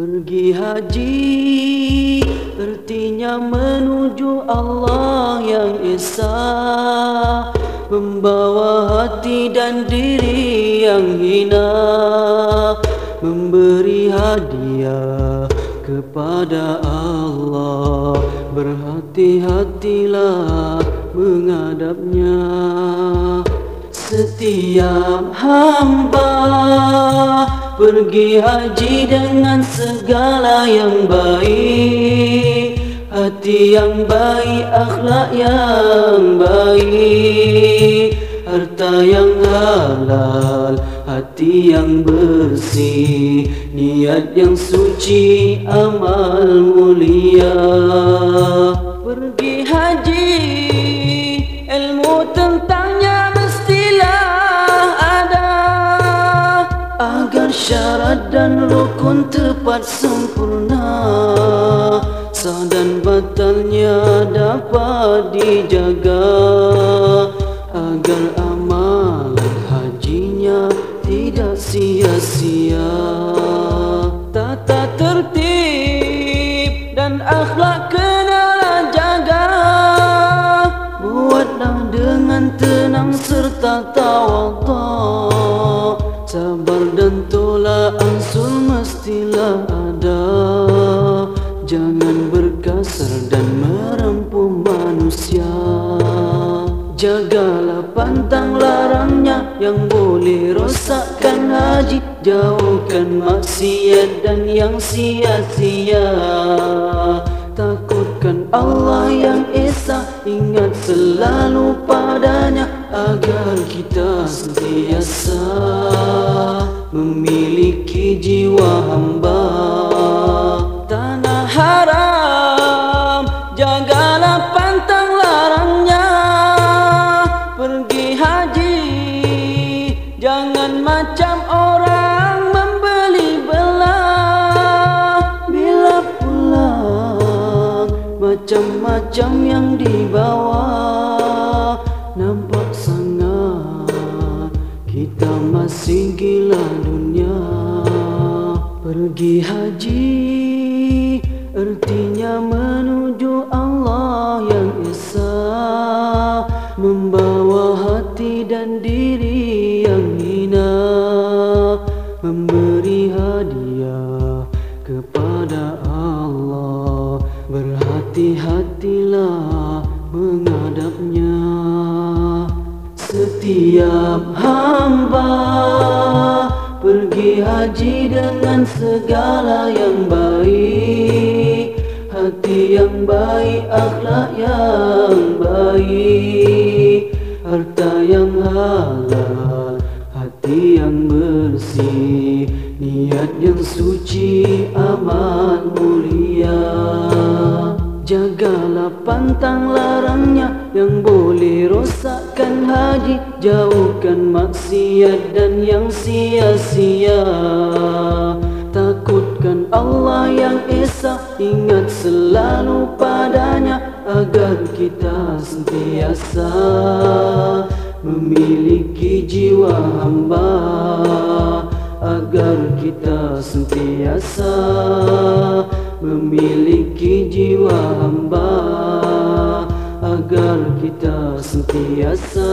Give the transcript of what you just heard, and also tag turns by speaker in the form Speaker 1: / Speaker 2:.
Speaker 1: Pergi haji Artinya menuju Allah yang Esa. Membawa hati dan diri yang hina. Memberi hadiah kepada Allah. Berhati-hatilah menghadapnya. Setiap hamba Pergi haji dengan segala yang baik. Hati yang baik, akhlak yang baik. Harta yang halal, hati yang bersih. Niat yang suci, amal mulia. Pergi haji, ilmu tentangnya syarat dan rukun tepat sempurna. Sah dan batalnya dapat dijaga. Agar amalan hajinya tidak sia-sia. Tata tertib dan akhlak kenalah jaga. Buatlah dengan tenang serta tawadhu Jangan berkasar dan merampu manusia. Jagalah pantang larangnya yang boleh rosakkan haji. Jauhkan maksiat dan yang sia-sia. Takutkan Allah yang Esa Ingat selalu padanya Agar kita sentiasa Memiliki jiwa hamba Jangan macam orang membeli belah. Bila pulang Macam-macam yang dibawa. Nampak sangat Kita masih gila dunia. Pergi haji Artinya menuju Allah yang Esa. Membawa hati dan diri Memberi hadiah kepada Allah. Berhati-hatilah menghadapnya. Setiap hamba Pergi haji dengan segala yang baik. Hati yang baik, akhlak yang baik. Harta yang halal, hati yang bersih Niat yang suci, amat mulia. Jagalah pantang larangnya yang boleh rosakkan haji. Jauhkan maksiat dan yang sia-sia. Takutkan Allah yang Esa Ingat selalu padanya Agar kita sentiasa Memiliki jiwa hamba Agar kita sentiasa memiliki jiwa hamba. Agar kita sentiasa